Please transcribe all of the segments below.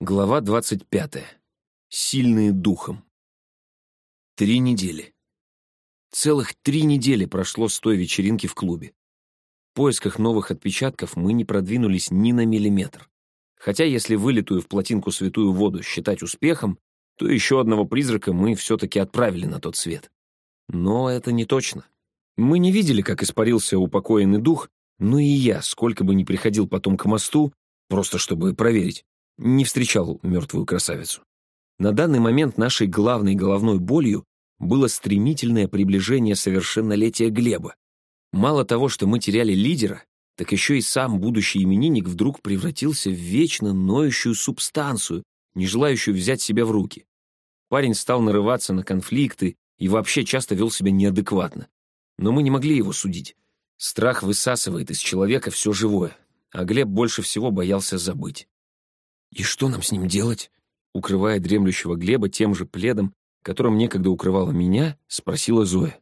Глава 25. Сильные духом. Три недели. Целых три недели прошло с той вечеринки в клубе. В поисках новых отпечатков мы не продвинулись ни на миллиметр. Хотя если вылитую в плотинку святую воду считать успехом, то еще одного призрака мы все-таки отправили на тот свет. Но это не точно. Мы не видели, как испарился упокоенный дух, но и я, сколько бы ни приходил потом к мосту, просто чтобы проверить, не встречал мертвую красавицу. На данный момент нашей главной головной болью было стремительное приближение совершеннолетия Глеба. Мало того, что мы теряли лидера, так еще и сам будущий именинник вдруг превратился в вечно ноющую субстанцию, не желающую взять себя в руки. Парень стал нарываться на конфликты и вообще часто вел себя неадекватно. Но мы не могли его судить. Страх высасывает из человека все живое, а Глеб больше всего боялся забыть. «И что нам с ним делать?» Укрывая дремлющего Глеба тем же пледом, которым некогда укрывала меня, спросила Зоя.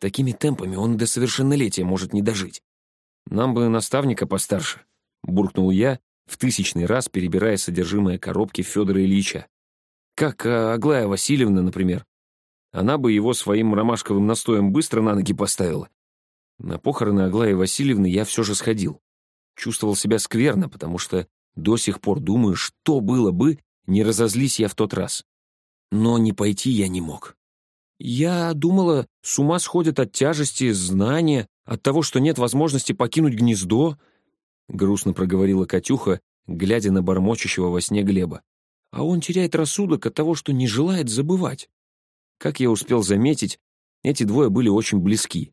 «Такими темпами он до совершеннолетия может не дожить. Нам бы наставника постарше», — буркнул я, в тысячный раз перебирая содержимое коробки Федора Ильича. «Как а, Аглая Васильевна, например. Она бы его своим ромашковым настоем быстро на ноги поставила. На похороны Аглаи Васильевны я все же сходил. Чувствовал себя скверно, потому что до сих пор думаю, что было бы, не разозлись я в тот раз. Но не пойти я не мог. Я думала, с ума сходят от тяжести, знания, от того, что нет возможности покинуть гнездо, грустно проговорила Катюха, глядя на бормочущего во сне Глеба. А он теряет рассудок от того, что не желает забывать. Как я успел заметить, эти двое были очень близки.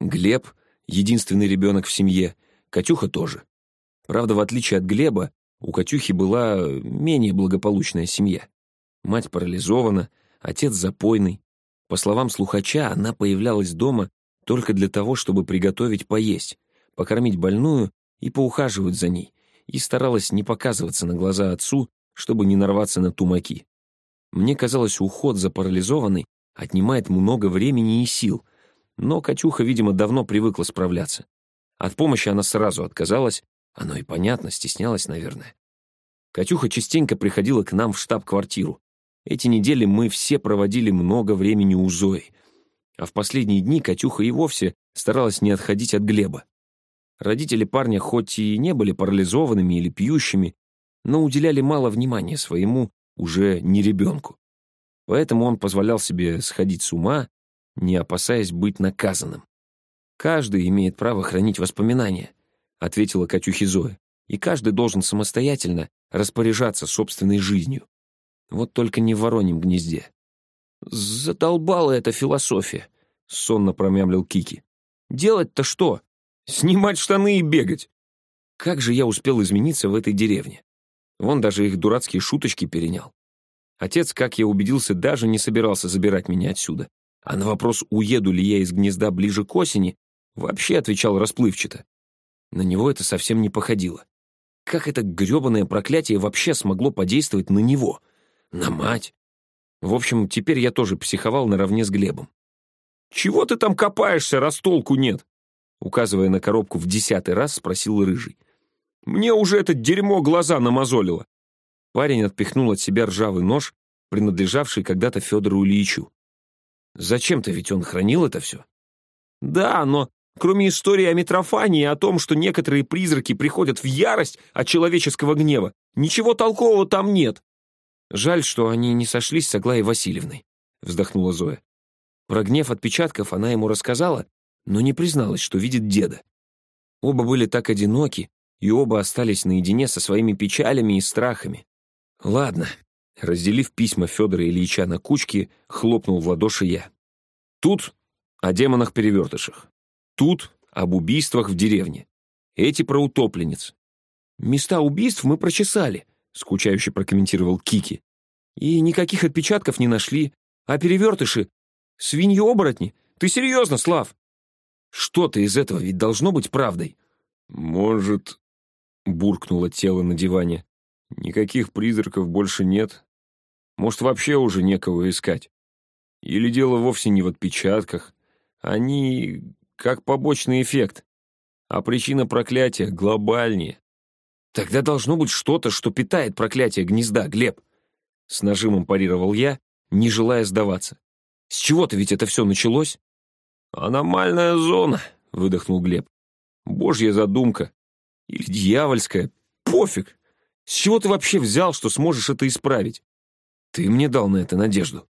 Глеб — единственный ребенок в семье, Катюха тоже. Правда, в отличие от Глеба, у Катюхи была менее благополучная семья. Мать парализована, отец запойный. По словам слухача, она появлялась дома только для того, чтобы приготовить поесть, покормить больную и поухаживать за ней, и старалась не показываться на глаза отцу, чтобы не нарваться на тумаки. Мне казалось, уход за парализованной отнимает много времени и сил, но Катюха, видимо, давно привыкла справляться. От помощи она сразу отказалась, оно и понятно, стеснялась, наверное. Катюха частенько приходила к нам в штаб-квартиру. Эти недели мы все проводили много времени у Зои. А в последние дни Катюха и вовсе старалась не отходить от Глеба. Родители парня хоть и не были парализованными или пьющими, но уделяли мало внимания своему уже не ребенку. Поэтому он позволял себе сходить с ума, не опасаясь быть наказанным. Каждый имеет право хранить воспоминания — ответила Катюхе Зоя. «И каждый должен самостоятельно распоряжаться собственной жизнью. Вот только не в вороньем гнезде». «Задолбала эта философия», — сонно промямлил Кики. «Делать-то что? Снимать штаны и бегать!» Как же я успел измениться в этой деревне? Вон даже их дурацкие шуточки перенял. Отец, как я убедился, даже не собирался забирать меня отсюда. А на вопрос, уеду ли я из гнезда ближе к осени, вообще отвечал расплывчато. На него это совсем не походило. Как это грёбаное проклятие вообще смогло подействовать на него? На мать? В общем, теперь я тоже психовал наравне с Глебом. «Чего ты там копаешься, раз толку нет?» Указывая на коробку в десятый раз, спросил Рыжий. «Мне уже это дерьмо глаза намазолило». Парень отпихнул от себя ржавый нож, принадлежавший когда-то Федору Ильичу. Зачем-то ведь он хранил это все. «Да, но Кроме истории о Митрофании и о том, что некоторые призраки приходят в ярость от человеческого гнева, ничего толкового там нет. Жаль, что они не сошлись с Аглаей Васильевной, вздохнула Зоя. Про гнев отпечатков она ему рассказала, но не призналась, что видит деда. Оба были так одиноки, и оба остались наедине со своими печалями и страхами. Ладно, разделив письма Федора Ильича на кучки, хлопнул в ладоши я. Тут о демонах-перевертышах. Тут об убийствах в деревне. Эти про утопленниц. «Места убийств мы прочесали», — скучающе прокомментировал Кики. «И никаких отпечатков не нашли. А перевертыши? Свиньи-оборотни? Ты серьезно, Слав?» «Что-то из этого ведь должно быть правдой». «Может...» — буркнуло тело на диване. «Никаких призраков больше нет. Может, вообще уже некого искать. Или дело вовсе не в отпечатках. Они как побочный эффект. А причина проклятия глобальнее. Тогда должно быть что-то, что питает проклятие гнезда, Глеб. С нажимом парировал я, не желая сдаваться. С чего-то ведь это все началось? Аномальная зона, выдохнул Глеб. Божья задумка. Или дьявольская. Пофиг. С чего ты вообще взял, что сможешь это исправить? Ты мне дал на это надежду.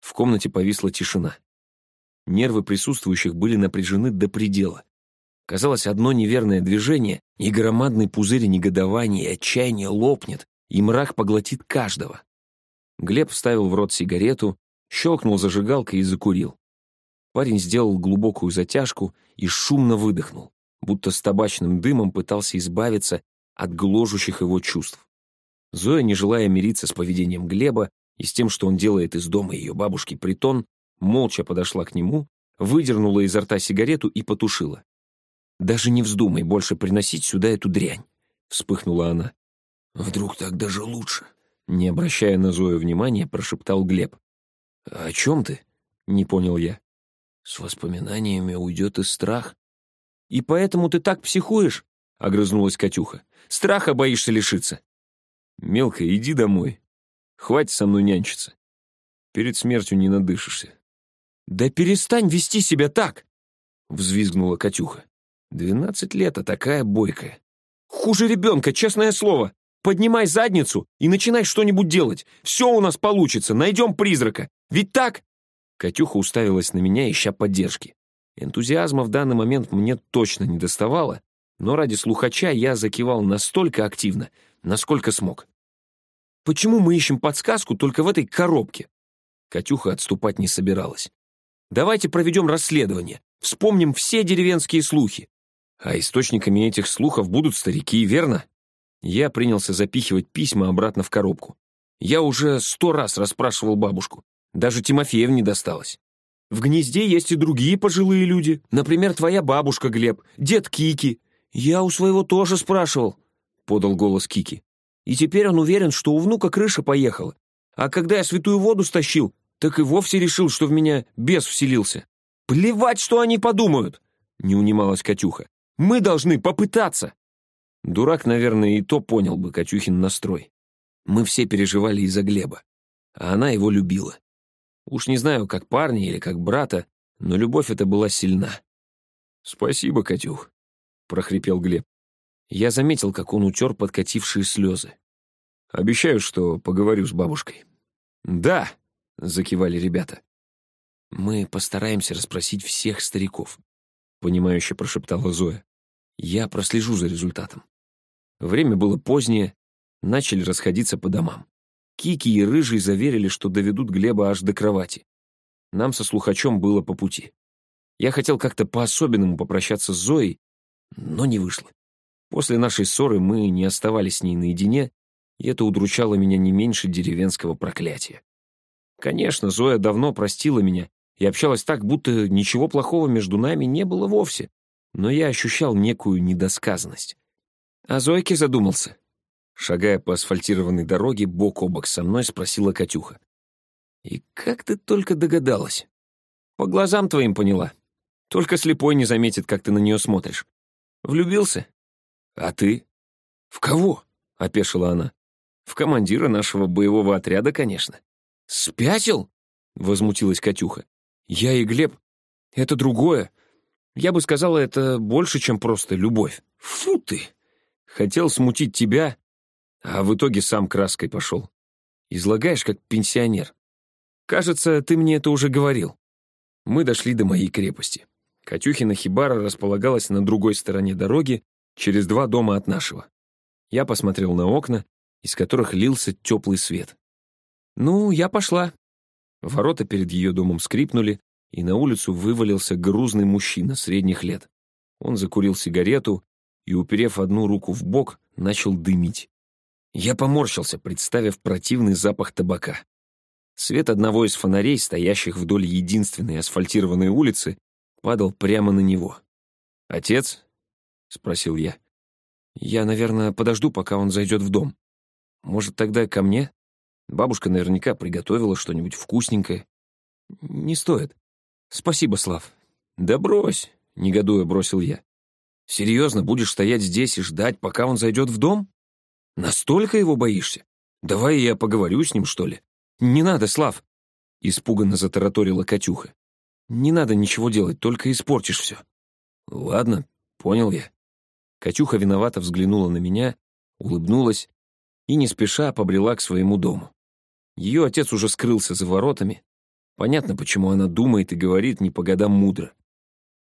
В комнате повисла тишина. Нервы присутствующих были напряжены до предела. Казалось, одно неверное движение, и громадный пузырь негодования и отчаяния лопнет, и мрак поглотит каждого. Глеб вставил в рот сигарету, щелкнул зажигалкой и закурил. Парень сделал глубокую затяжку и шумно выдохнул, будто с табачным дымом пытался избавиться от гложущих его чувств. Зоя, не желая мириться с поведением Глеба и с тем, что он делает из дома ее бабушки притон, молча подошла к нему, выдернула изо рта сигарету и потушила. «Даже не вздумай больше приносить сюда эту дрянь», — вспыхнула она. «Вдруг так даже лучше?» Не обращая на Зою внимания, прошептал Глеб. «О чем ты?» — не понял я. «С воспоминаниями уйдет и страх». «И поэтому ты так психуешь?» — огрызнулась Катюха. «Страха боишься лишиться». «Мелко, иди домой. Хватит со мной нянчиться. Перед смертью не надышишься». «Да перестань вести себя так!» — взвизгнула Катюха. «Двенадцать лет, а такая бойкая. Хуже ребенка, честное слово. Поднимай задницу и начинай что-нибудь делать. Все у нас получится, найдем призрака. Ведь так?» Катюха уставилась на меня, ища поддержки. Энтузиазма в данный момент мне точно не доставало, но ради слухача я закивал настолько активно, насколько смог. «Почему мы ищем подсказку только в этой коробке?» Катюха отступать не собиралась. «Давайте проведем расследование, вспомним все деревенские слухи. А источниками этих слухов будут старики, верно?» Я принялся запихивать письма обратно в коробку. Я уже сто раз расспрашивал бабушку. Даже Тимофеев не досталось. В гнезде есть и другие пожилые люди. Например, твоя бабушка, Глеб, дед Кики. Я у своего тоже спрашивал, — подал голос Кики. И теперь он уверен, что у внука крыша поехала. А когда я святую воду стащил, так и вовсе решил, что в меня бес вселился. Плевать, что они подумают, — не унималась Катюха. Мы должны попытаться. Дурак, наверное, и то понял бы Катюхин настрой. Мы все переживали из-за Глеба, а она его любила. Уж не знаю, как парня или как брата, но любовь эта была сильна. «Спасибо, Катюх», — прохрипел Глеб. Я заметил, как он утер подкатившие слезы. «Обещаю, что поговорю с бабушкой». «Да», — закивали ребята. «Мы постараемся расспросить всех стариков», — понимающе прошептала Зоя. «Я прослежу за результатом». Время было позднее, начали расходиться по домам. Кики и Рыжий заверили, что доведут Глеба аж до кровати. Нам со слухачом было по пути. Я хотел как-то по-особенному попрощаться с Зоей, но не вышло. После нашей ссоры мы не оставались с ней наедине, и это удручало меня не меньше деревенского проклятия. Конечно, Зоя давно простила меня и общалась так, будто ничего плохого между нами не было вовсе, но я ощущал некую недосказанность. А Зойке задумался. Шагая по асфальтированной дороге, бок о бок со мной спросила Катюха. «И как ты только догадалась?» «По глазам твоим поняла. Только слепой не заметит, как ты на нее смотришь. Влюбился?» «А ты?» «В кого?» — опешила она. «В командира нашего боевого отряда, конечно». «Спятил?» — возмутилась Катюха. «Я и Глеб. Это другое. Я бы сказала, это больше, чем просто любовь. Фу ты!» Хотел смутить тебя, а в итоге сам краской пошел. Излагаешь, как пенсионер. Кажется, ты мне это уже говорил. Мы дошли до моей крепости. Катюхина хибара располагалась на другой стороне дороги, через два дома от нашего. Я посмотрел на окна, из которых лился теплый свет. Ну, я пошла. Ворота перед ее домом скрипнули, и на улицу вывалился грузный мужчина средних лет. Он закурил сигарету и, уперев одну руку в бок, начал дымить. Я поморщился, представив противный запах табака. Свет одного из фонарей, стоящих вдоль единственной асфальтированной улицы, падал прямо на него. «Отец?» — спросил я. «Я, наверное, подожду, пока он зайдет в дом. Может, тогда ко мне? Бабушка наверняка приготовила что-нибудь вкусненькое. Не стоит. Спасибо, Слав». «Да брось!» — негодуя бросил я. Серьезно, будешь стоять здесь и ждать, пока он зайдет в дом? Настолько его боишься? Давай я поговорю с ним, что ли? Не надо, Слав!» Испуганно затараторила Катюха. «Не надо ничего делать, только испортишь все». «Ладно, понял я». Катюха виновато взглянула на меня, улыбнулась и не спеша побрела к своему дому. Ее отец уже скрылся за воротами. Понятно, почему она думает и говорит не по годам мудро.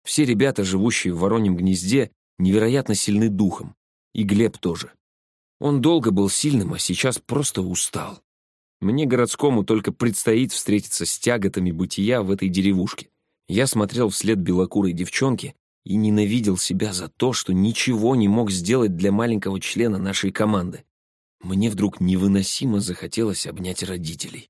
Все ребята, живущие в Вороньем гнезде, невероятно сильны духом. И Глеб тоже. Он долго был сильным, а сейчас просто устал. Мне, городскому, только предстоит встретиться с тяготами бытия в этой деревушке. Я смотрел вслед белокурой девчонки и ненавидел себя за то, что ничего не мог сделать для маленького члена нашей команды. Мне вдруг невыносимо захотелось обнять родителей.